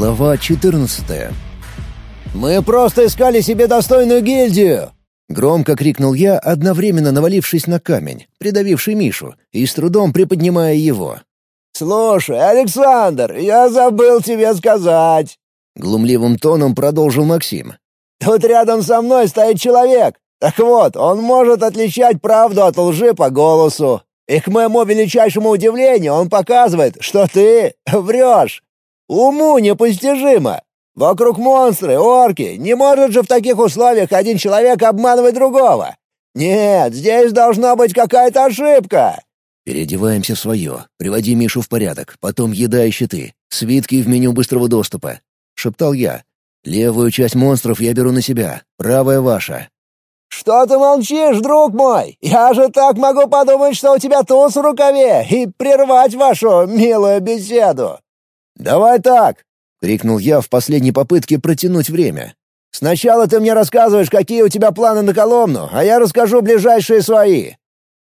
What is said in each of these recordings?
Глава 14 «Мы просто искали себе достойную гильдию!» Громко крикнул я, одновременно навалившись на камень, придавивший Мишу, и с трудом приподнимая его. «Слушай, Александр, я забыл тебе сказать!» Глумливым тоном продолжил Максим. «Тут рядом со мной стоит человек. Так вот, он может отличать правду от лжи по голосу. И к моему величайшему удивлению он показывает, что ты врешь. Уму непостижимо. Вокруг монстры, орки. Не может же в таких условиях один человек обманывать другого. Нет, здесь должна быть какая-то ошибка. Переодеваемся в свое. Приводи Мишу в порядок. Потом еда и щиты. Свитки в меню быстрого доступа. Шептал я. Левую часть монстров я беру на себя. Правая ваша. «Что ты молчишь, друг мой? Я же так могу подумать, что у тебя туз в рукаве, и прервать вашу милую беседу!» «Давай так!» — крикнул я в последней попытке протянуть время. «Сначала ты мне рассказываешь, какие у тебя планы на Коломну, а я расскажу ближайшие свои».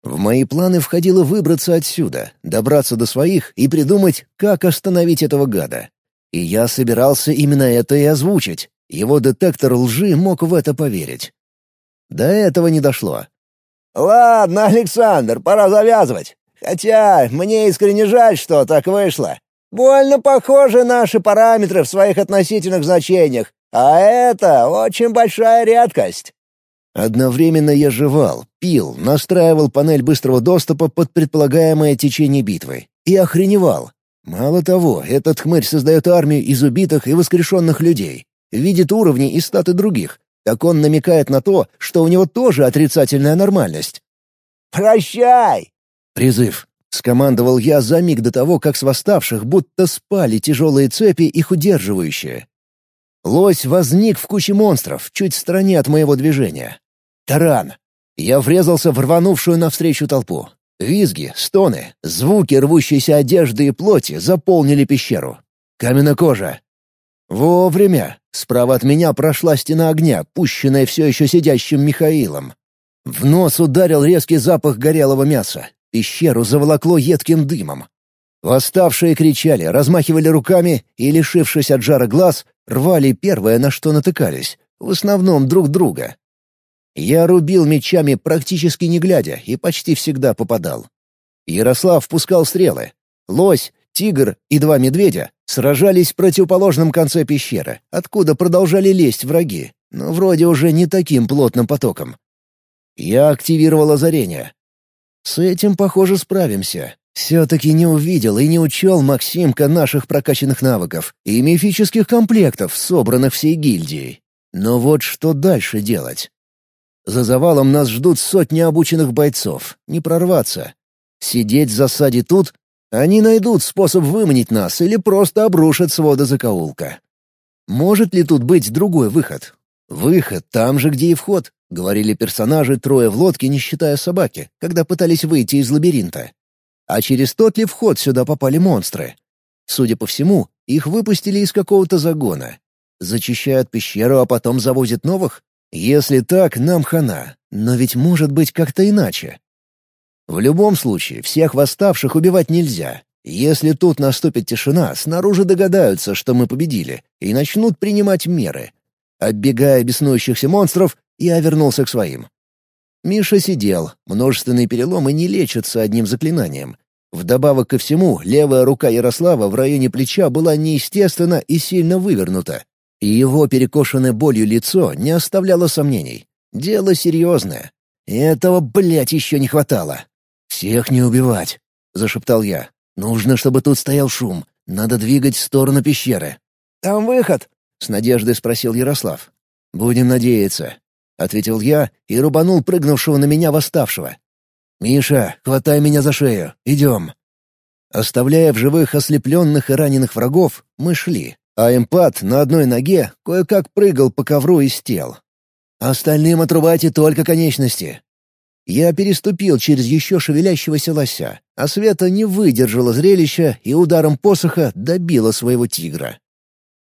В мои планы входило выбраться отсюда, добраться до своих и придумать, как остановить этого гада. И я собирался именно это и озвучить. Его детектор лжи мог в это поверить. До этого не дошло. «Ладно, Александр, пора завязывать. Хотя мне искренне жаль, что так вышло. Больно похожи наши параметры в своих относительных значениях, а это очень большая редкость». Одновременно я жевал, пил, настраивал панель быстрого доступа под предполагаемое течение битвы и охреневал. Мало того, этот хмырь создает армию из убитых и воскрешенных людей, видит уровни и статы других, так он намекает на то, что у него тоже отрицательная нормальность. «Прощай!» Призыв. Скомандовал я за миг до того, как с восставших будто спали тяжелые цепи, их удерживающие. Лось возник в куче монстров, чуть в стороне от моего движения. Таран. Я врезался в рванувшую навстречу толпу. Визги, стоны, звуки рвущейся одежды и плоти заполнили пещеру. Каменная кожа. Вовремя. Справа от меня прошла стена огня, пущенная все еще сидящим Михаилом. В нос ударил резкий запах горелого мяса. Пещеру заволокло едким дымом. Восставшие кричали, размахивали руками и, лишившись от жара глаз, рвали первое, на что натыкались, в основном друг друга. Я рубил мечами практически не глядя и почти всегда попадал. Ярослав пускал стрелы. Лось, тигр и два медведя Сражались в противоположном конце пещеры, откуда продолжали лезть враги, но вроде уже не таким плотным потоком. Я активировал озарение. С этим, похоже, справимся. Все-таки не увидел и не учел Максимка наших прокачанных навыков и мифических комплектов, собранных всей гильдией. Но вот что дальше делать? За завалом нас ждут сотни обученных бойцов. Не прорваться. Сидеть в засаде тут они найдут способ выманить нас или просто обрушат своды закоулка. Может ли тут быть другой выход? Выход там же, где и вход, говорили персонажи трое в лодке, не считая собаки, когда пытались выйти из лабиринта. А через тот ли вход сюда попали монстры? Судя по всему, их выпустили из какого-то загона. Зачищают пещеру, а потом завозят новых? Если так, нам хана. Но ведь может быть как-то иначе. В любом случае, всех восставших убивать нельзя. Если тут наступит тишина, снаружи догадаются, что мы победили, и начнут принимать меры. Оббегая беснующихся монстров, я вернулся к своим. Миша сидел, множественные переломы не лечатся одним заклинанием. Вдобавок ко всему, левая рука Ярослава в районе плеча была неестественно и сильно вывернута. И его перекошенное болью лицо не оставляло сомнений. Дело серьезное. Этого, блядь, еще не хватало. «Всех не убивать», — зашептал я. «Нужно, чтобы тут стоял шум. Надо двигать в сторону пещеры». «Там выход?» — с надеждой спросил Ярослав. «Будем надеяться», — ответил я и рубанул прыгнувшего на меня восставшего. «Миша, хватай меня за шею. Идем». Оставляя в живых ослепленных и раненых врагов, мы шли, а эмпат на одной ноге кое-как прыгал по ковру из тел. «Остальным отрубайте только конечности. Я переступил через еще шевелящегося лося, а Света не выдержала зрелища и ударом посоха добила своего тигра.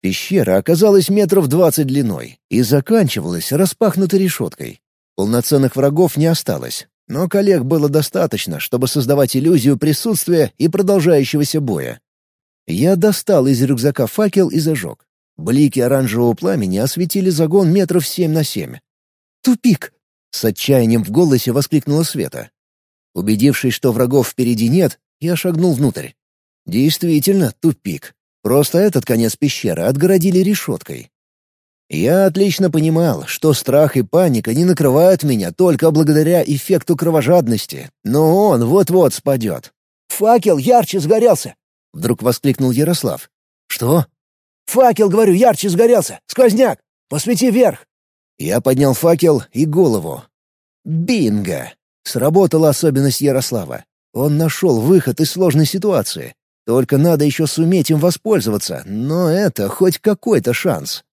Пещера оказалась метров двадцать длиной и заканчивалась распахнутой решеткой. Полноценных врагов не осталось, но коллег было достаточно, чтобы создавать иллюзию присутствия и продолжающегося боя. Я достал из рюкзака факел и зажег. Блики оранжевого пламени осветили загон метров семь на семь. «Тупик!» — с отчаянием в голосе воскликнула Света. Убедившись, что врагов впереди нет, я шагнул внутрь. Действительно, тупик. Просто этот конец пещеры отгородили решеткой. Я отлично понимал, что страх и паника не накрывают меня только благодаря эффекту кровожадности, но он вот-вот спадет. «Факел ярче сгорелся!» — вдруг воскликнул Ярослав. «Что?» «Факел, говорю, ярче сгорелся! Сквозняк! Посвети вверх!» Я поднял факел и голову. Бинго! Сработала особенность Ярослава. Он нашел выход из сложной ситуации. Только надо еще суметь им воспользоваться, но это хоть какой-то шанс.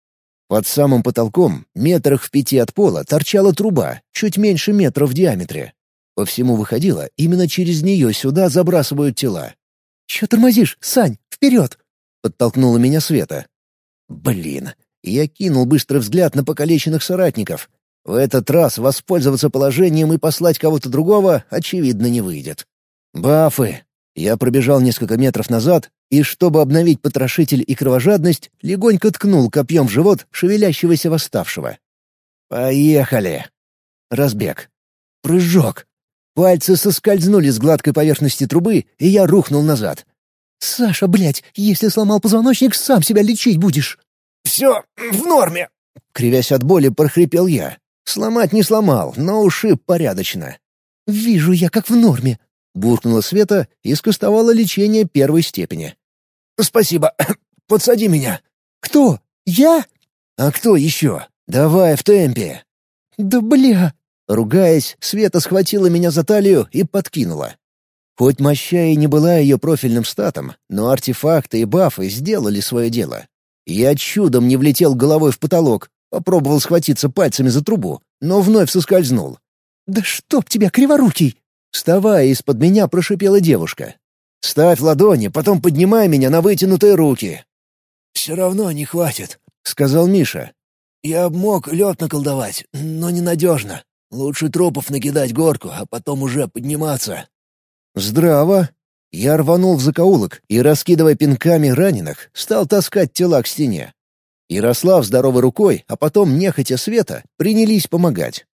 Под самым потолком, метрах в пяти от пола, торчала труба, чуть меньше метра в диаметре. По всему выходило, именно через нее сюда забрасывают тела. «Че тормозишь, Сань? Вперед!» — подтолкнула меня Света. «Блин!» Я кинул быстрый взгляд на покалеченных соратников. В этот раз воспользоваться положением и послать кого-то другого, очевидно, не выйдет. «Бафы!» Я пробежал несколько метров назад и, чтобы обновить потрошитель и кровожадность, легонько ткнул копьем в живот шевелящегося восставшего. «Поехали!» Разбег. Прыжок. Пальцы соскользнули с гладкой поверхности трубы, и я рухнул назад. «Саша, блядь, если сломал позвоночник, сам себя лечить будешь!» «Все в норме!» Кривясь от боли, прохрипел я. Сломать не сломал, но ушиб порядочно. «Вижу я, как в норме. Буркнула Света и скостовала лечение первой степени. «Спасибо. Подсади меня». «Кто? Я?» «А кто еще? Давай в темпе». «Да бля!» Ругаясь, Света схватила меня за талию и подкинула. Хоть моща и не была ее профильным статом, но артефакты и бафы сделали свое дело. Я чудом не влетел головой в потолок, попробовал схватиться пальцами за трубу, но вновь соскользнул. «Да чтоб тебя, криворукий!» Вставая из-под меня, прошипела девушка. «Ставь ладони, потом поднимай меня на вытянутые руки». «Все равно не хватит», — сказал Миша. «Я мог лед наколдовать, но ненадежно. Лучше трупов накидать горку, а потом уже подниматься». «Здраво». Я рванул в закоулок и, раскидывая пинками раненых, стал таскать тела к стене. Ярослав здоровой рукой, а потом нехотя света, принялись помогать.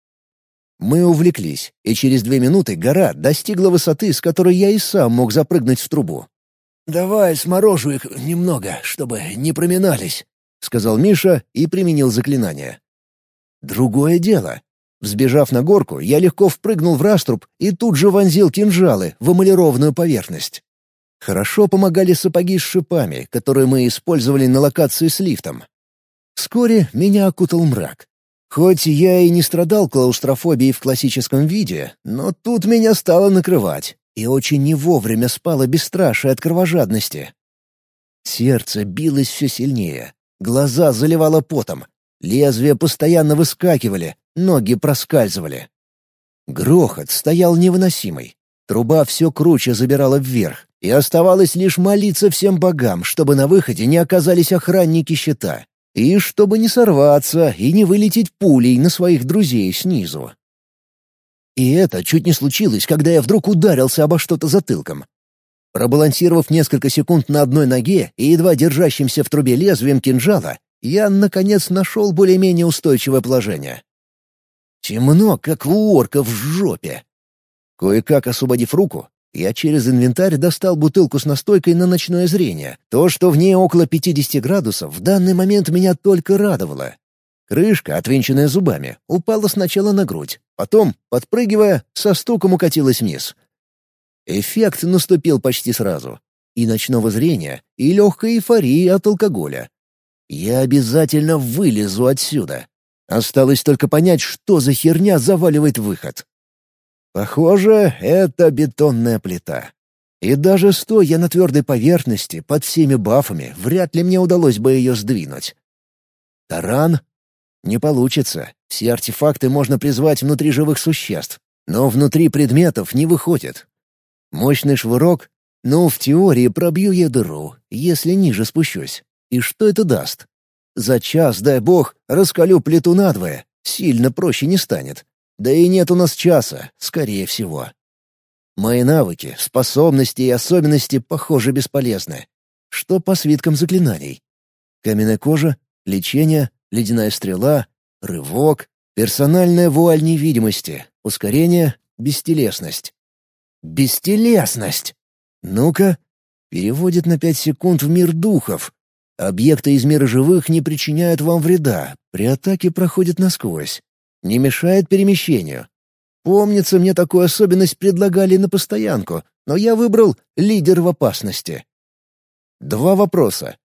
Мы увлеклись, и через две минуты гора достигла высоты, с которой я и сам мог запрыгнуть в трубу. «Давай сморожу их немного, чтобы не проминались», — сказал Миша и применил заклинание. Другое дело. Взбежав на горку, я легко впрыгнул в раструб и тут же вонзил кинжалы в эмалированную поверхность. Хорошо помогали сапоги с шипами, которые мы использовали на локации с лифтом. Вскоре меня окутал мрак. Хоть я и не страдал клаустрофобией в классическом виде, но тут меня стало накрывать, и очень не вовремя спало бесстрашие от кровожадности. Сердце билось все сильнее, глаза заливало потом, лезвия постоянно выскакивали, ноги проскальзывали. Грохот стоял невыносимый. Труба все круче забирала вверх, и оставалось лишь молиться всем богам, чтобы на выходе не оказались охранники щита. И чтобы не сорваться и не вылететь пулей на своих друзей снизу. И это чуть не случилось, когда я вдруг ударился обо что-то затылком. Пробалансировав несколько секунд на одной ноге и едва держащимся в трубе лезвием кинжала, я, наконец, нашел более-менее устойчивое положение. Темно, как у орка в жопе. Кое-как освободив руку, я через инвентарь достал бутылку с настойкой на ночное зрение. То, что в ней около 50 градусов, в данный момент меня только радовало. Крышка, отвинченная зубами, упала сначала на грудь, потом, подпрыгивая, со стуком укатилась вниз. Эффект наступил почти сразу. И ночного зрения, и легкой эйфории от алкоголя. Я обязательно вылезу отсюда. Осталось только понять, что за херня заваливает выход. Похоже, это бетонная плита. И даже стоя на твердой поверхности, под всеми бафами, вряд ли мне удалось бы ее сдвинуть. Таран? Не получится. Все артефакты можно призвать внутри живых существ, но внутри предметов не выходит. Мощный швырок? Ну, в теории пробью я дыру, если ниже спущусь. И что это даст? За час, дай бог, раскалю плиту надвое. Сильно проще не станет. Да и нет у нас часа, скорее всего. Мои навыки, способности и особенности, похоже, бесполезны. что по свиткам заклинаний. Каменная кожа, лечение, ледяная стрела, рывок, персональная вуаль невидимости, ускорение, бестелесность. Бестелесность! Ну-ка, переводит на пять секунд в мир духов. Объекты из мира живых не причиняют вам вреда, при атаке проходят насквозь. Не мешает перемещению. Помнится, мне такую особенность предлагали на постоянку, но я выбрал лидер в опасности. Два вопроса.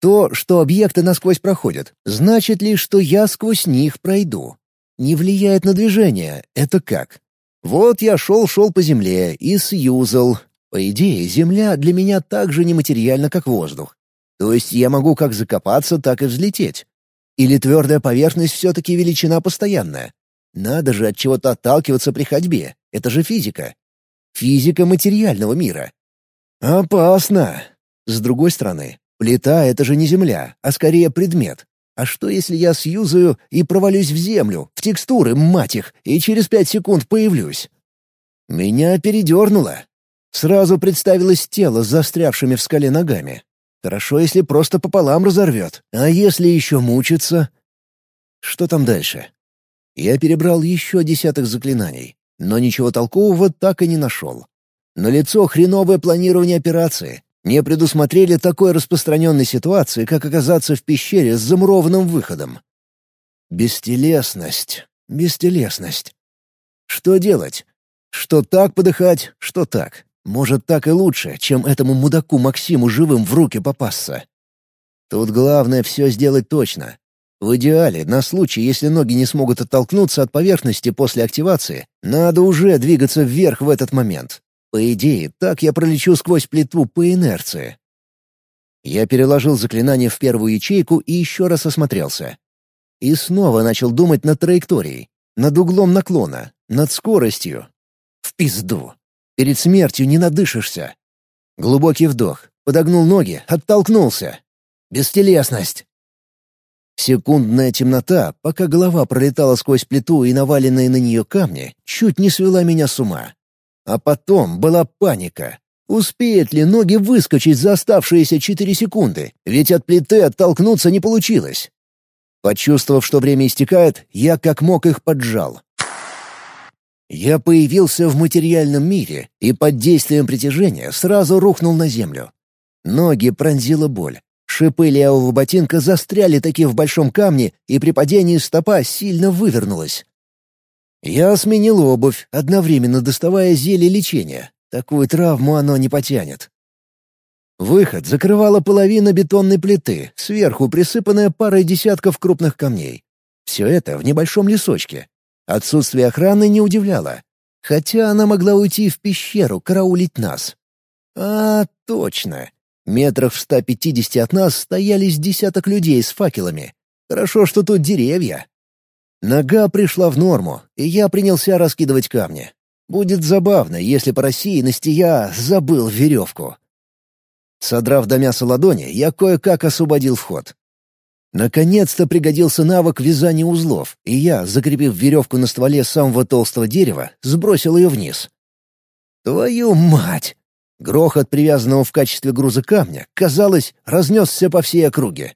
То, что объекты насквозь проходят, значит ли, что я сквозь них пройду? Не влияет на движение, это как? Вот я шел-шел по земле и сюзал. По идее, земля для меня так же нематериальна, как воздух. То есть я могу как закопаться, так и взлететь. Или твердая поверхность все-таки величина постоянная? Надо же от чего-то отталкиваться при ходьбе. Это же физика. Физика материального мира. Опасно. С другой стороны, плита — это же не земля, а скорее предмет. А что, если я сьюзаю и провалюсь в землю, в текстуры, мать их, и через пять секунд появлюсь? Меня передернуло. Сразу представилось тело с застрявшими в скале ногами. Хорошо, если просто пополам разорвет. А если еще мучиться? Что там дальше? Я перебрал еще десяток заклинаний, но ничего толкового так и не нашел. На лицо хреновое планирование операции. Не предусмотрели такой распространенной ситуации, как оказаться в пещере с замурованным выходом. Бестелесность, бестелесность. Что делать? Что так подыхать, что так. Может, так и лучше, чем этому мудаку Максиму живым в руки попасться. Тут главное все сделать точно. В идеале, на случай, если ноги не смогут оттолкнуться от поверхности после активации, надо уже двигаться вверх в этот момент. По идее, так я пролечу сквозь плиту по инерции. Я переложил заклинание в первую ячейку и еще раз осмотрелся. И снова начал думать над траекторией, над углом наклона, над скоростью. В пизду. Перед смертью не надышишься. Глубокий вдох. Подогнул ноги, оттолкнулся. Бестелесность. Секундная темнота, пока голова пролетала сквозь плиту и наваленные на нее камни, чуть не свела меня с ума. А потом была паника. Успеют ли ноги выскочить за оставшиеся четыре секунды? Ведь от плиты оттолкнуться не получилось. Почувствовав, что время истекает, я как мог их поджал. Я появился в материальном мире и под действием притяжения сразу рухнул на землю. Ноги пронзила боль. Шипы левого ботинка застряли таки в большом камне, и при падении стопа сильно вывернулась. Я сменил обувь, одновременно доставая зелье лечения. Такую травму оно не потянет. Выход закрывала половина бетонной плиты, сверху присыпанная парой десятков крупных камней. Все это в небольшом лесочке. Отсутствие охраны не удивляло. Хотя она могла уйти в пещеру, караулить нас. А, точно. Метрах в 150 от нас стоялись десяток людей с факелами. Хорошо, что тут деревья. Нога пришла в норму, и я принялся раскидывать камни. Будет забавно, если по России Настия забыл веревку. Содрав до мяса ладони, я кое-как освободил вход. Наконец-то пригодился навык вязания узлов, и я, закрепив веревку на стволе самого толстого дерева, сбросил ее вниз. «Твою мать!» Грохот, привязанного в качестве груза камня, казалось, разнесся по всей округе.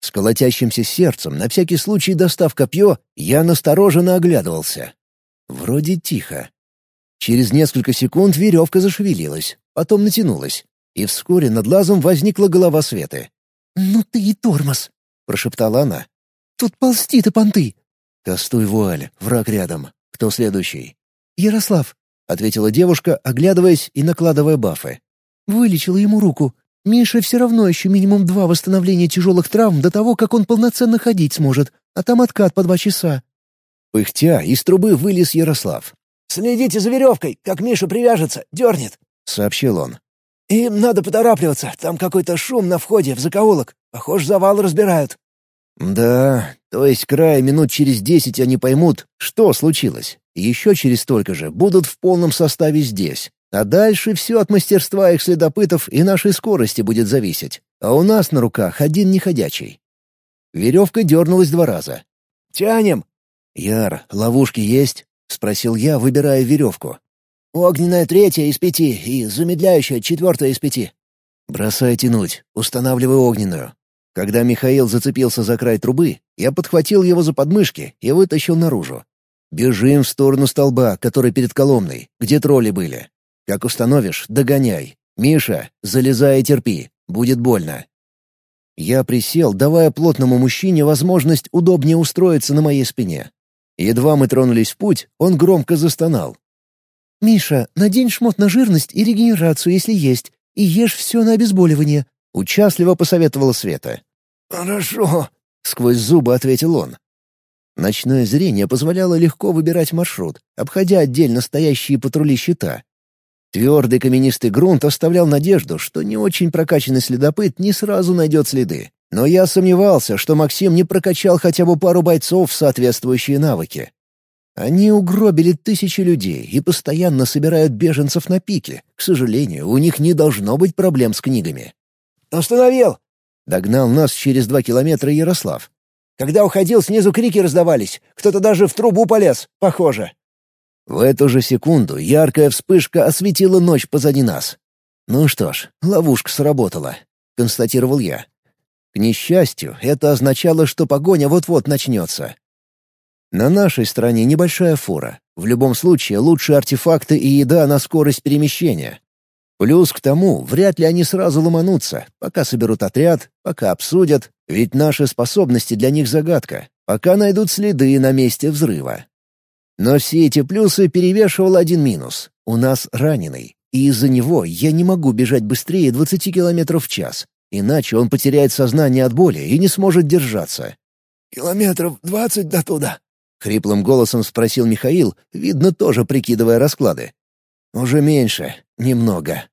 С колотящимся сердцем, на всякий случай достав копье, я настороженно оглядывался. Вроде тихо. Через несколько секунд веревка зашевелилась, потом натянулась, и вскоре над лазом возникла голова Светы. «Ну ты и тормоз!» — прошептала она. «Тут ползти-то понты!» «Кастуй вуаль, враг рядом. Кто следующий?» «Ярослав», — ответила девушка, оглядываясь и накладывая бафы. «Вылечила ему руку. Миша все равно еще минимум два восстановления тяжелых травм до того, как он полноценно ходить сможет, а там откат по два часа». Пыхтя, из трубы вылез Ярослав. «Следите за веревкой, как Миша привяжется, дернет», — сообщил он. «Им надо поторапливаться, там какой-то шум на входе в закоулок. Похоже, завал разбирают». «Да, то есть край минут через десять они поймут, что случилось. Еще через столько же будут в полном составе здесь. А дальше все от мастерства их следопытов и нашей скорости будет зависеть. А у нас на руках один неходячий». Веревка дернулась два раза. «Тянем!» «Яр, ловушки есть?» — спросил я, выбирая веревку. «Огненная третья из пяти и замедляющая четвертая из пяти». «Бросай тянуть, устанавливай огненную». Когда Михаил зацепился за край трубы, я подхватил его за подмышки и вытащил наружу. «Бежим в сторону столба, который перед Коломной, где тролли были. Как установишь, догоняй. Миша, залезай и терпи, будет больно». Я присел, давая плотному мужчине возможность удобнее устроиться на моей спине. Едва мы тронулись в путь, он громко застонал. «Миша, надень шмот на жирность и регенерацию, если есть, и ешь все на обезболивание», — участливо посоветовала Света. «Хорошо», — сквозь зубы ответил он. Ночное зрение позволяло легко выбирать маршрут, обходя отдельно стоящие патрули щита. Твердый каменистый грунт оставлял надежду, что не очень прокачанный следопыт не сразу найдет следы. Но я сомневался, что Максим не прокачал хотя бы пару бойцов в соответствующие навыки. Они угробили тысячи людей и постоянно собирают беженцев на пике. К сожалению, у них не должно быть проблем с книгами. «Остановил!» — догнал нас через два километра Ярослав. «Когда уходил, снизу крики раздавались. Кто-то даже в трубу полез, похоже». В эту же секунду яркая вспышка осветила ночь позади нас. «Ну что ж, ловушка сработала», — констатировал я. К несчастью, это означало, что погоня вот-вот начнется. На нашей стороне небольшая фура. В любом случае, лучше артефакты и еда на скорость перемещения. Плюс к тому, вряд ли они сразу ломанутся, пока соберут отряд, пока обсудят, ведь наши способности для них загадка, пока найдут следы на месте взрыва. Но все эти плюсы перевешивал один минус. У нас раненый, и из-за него я не могу бежать быстрее 20 км в час, иначе он потеряет сознание от боли и не сможет держаться. «Километров двадцать до туда», — хриплым голосом спросил Михаил, видно, тоже прикидывая расклады. «Уже меньше. Немного».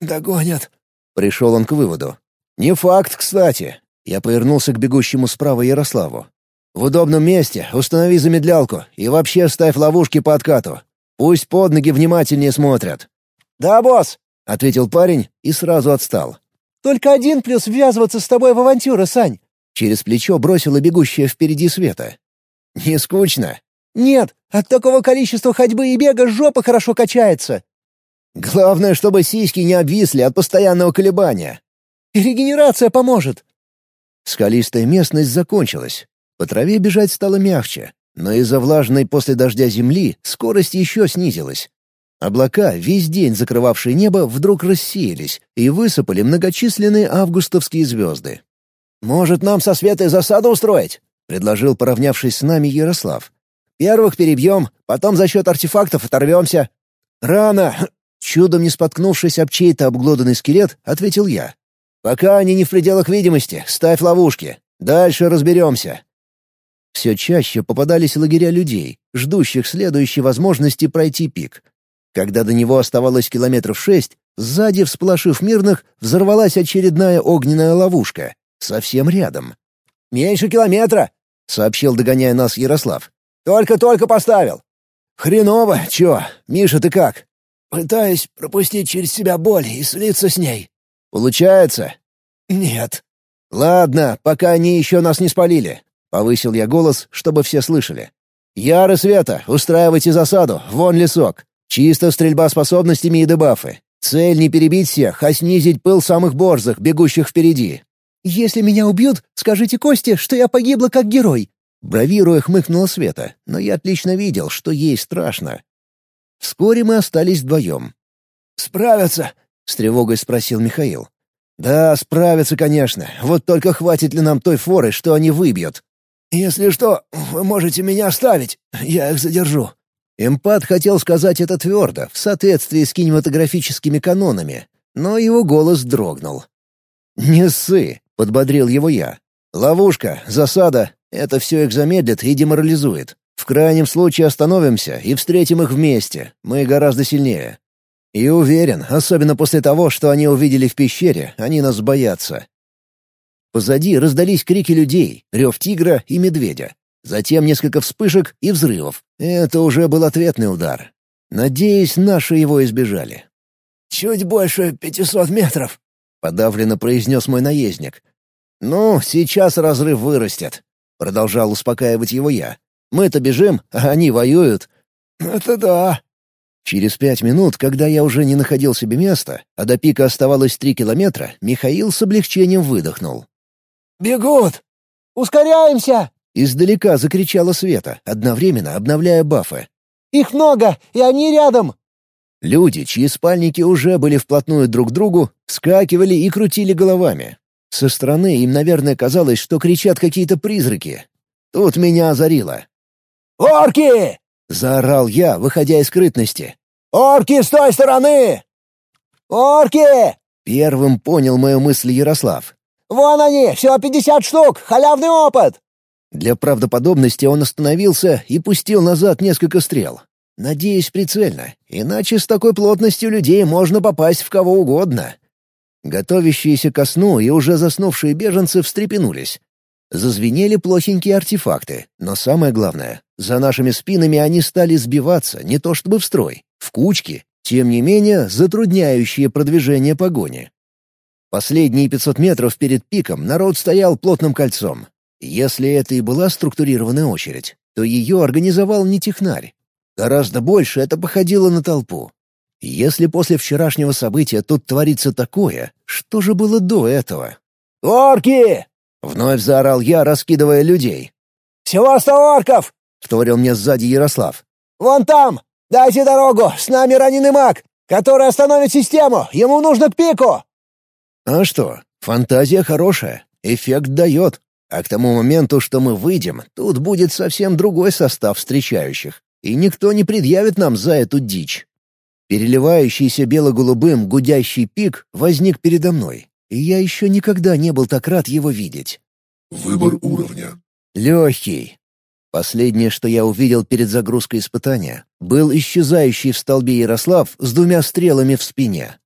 «Догонят». Пришел он к выводу. «Не факт, кстати». Я повернулся к бегущему справа Ярославу. «В удобном месте установи замедлялку и вообще ставь ловушки по откату. Пусть под ноги внимательнее смотрят». «Да, босс», — ответил парень и сразу отстал. «Только один плюс ввязываться с тобой в авантюры, Сань». Через плечо бросила бегущая впереди Света. «Не скучно?» «Нет, от такого количества ходьбы и бега жопа хорошо качается». «Главное, чтобы сиськи не обвисли от постоянного колебания». регенерация поможет». Скалистая местность закончилась. По траве бежать стало мягче, но из-за влажной после дождя земли скорость еще снизилась. Облака, весь день закрывавшие небо, вдруг рассеялись и высыпали многочисленные августовские звезды. «Может, нам со Светой засаду устроить?» предложил, поравнявшись с нами Ярослав. «Первых перебьем, потом за счет артефактов оторвемся». «Рано!» Чудом не споткнувшись об чей-то обглоданный скелет, ответил я. «Пока они не в пределах видимости, ставь ловушки. Дальше разберемся». Все чаще попадались лагеря людей, ждущих следующей возможности пройти пик. Когда до него оставалось километров шесть, сзади, всполошив мирных, взорвалась очередная огненная ловушка. Совсем рядом. «Меньше километра!» — сообщил, догоняя нас Ярослав. «Только-только поставил». «Хреново, чё? Миша, ты как?» «Пытаюсь пропустить через себя боль и слиться с ней». «Получается?» «Нет». «Ладно, пока они еще нас не спалили». Повысил я голос, чтобы все слышали. «Яр и Света, устраивайте засаду, вон лесок. Чисто стрельба способностями и дебафы. Цель не перебить всех, а снизить пыл самых борзых, бегущих впереди. «Если меня убьют, скажите Косте, что я погибла как герой». Бравируя хмыкнула Света, но я отлично видел, что ей страшно. Вскоре мы остались вдвоем. «Справятся?» — с тревогой спросил Михаил. «Да, справятся, конечно. Вот только хватит ли нам той форы, что они выбьют?» «Если что, вы можете меня оставить. Я их задержу». Эмпат хотел сказать это твердо, в соответствии с кинематографическими канонами, но его голос дрогнул. «Не ссы. Подбодрил его я. «Ловушка, засада — это все их замедлит и деморализует. В крайнем случае остановимся и встретим их вместе. Мы гораздо сильнее. И уверен, особенно после того, что они увидели в пещере, они нас боятся». Позади раздались крики людей, рев тигра и медведя. Затем несколько вспышек и взрывов. Это уже был ответный удар. Надеюсь, наши его избежали. «Чуть больше пятисот метров», — подавленно произнес мой наездник. «Ну, сейчас разрыв вырастет», — продолжал успокаивать его я. «Мы-то бежим, а они воюют». «Это да». Через пять минут, когда я уже не находил себе места, а до пика оставалось три километра, Михаил с облегчением выдохнул. «Бегут! Ускоряемся!» Издалека закричала Света, одновременно обновляя бафы. «Их много, и они рядом!» Люди, чьи спальники уже были вплотную друг к другу, скакивали и крутили головами. Со стороны им, наверное, казалось, что кричат какие-то призраки. Тут меня озарило. «Орки!» — заорал я, выходя из скрытности. «Орки с той стороны!» «Орки!» — первым понял мою мысль Ярослав. «Вон они, всего пятьдесят штук, халявный опыт!» Для правдоподобности он остановился и пустил назад несколько стрел. Надеюсь, прицельно, иначе с такой плотностью людей можно попасть в кого угодно. Готовящиеся ко сну и уже заснувшие беженцы встрепенулись. Зазвенели плохенькие артефакты, но самое главное, за нашими спинами они стали сбиваться не то чтобы в строй, в кучки, тем не менее затрудняющие продвижение погони. Последние 500 метров перед пиком народ стоял плотным кольцом. Если это и была структурированная очередь, то ее организовал не технарь. Гораздо больше это походило на толпу. Если после вчерашнего события тут творится такое, что же было до этого? «Орки!» — вновь заорал я, раскидывая людей. «Всего сто орков!» — вторил мне сзади Ярослав. «Вон там! Дайте дорогу! С нами раненый маг, который остановит систему! Ему нужно к пику!» «А что, фантазия хорошая, эффект дает. А к тому моменту, что мы выйдем, тут будет совсем другой состав встречающих, и никто не предъявит нам за эту дичь. Переливающийся бело-голубым гудящий пик возник передо мной, и я еще никогда не был так рад его видеть. Выбор уровня. Легкий. Последнее, что я увидел перед загрузкой испытания, был исчезающий в столбе Ярослав с двумя стрелами в спине.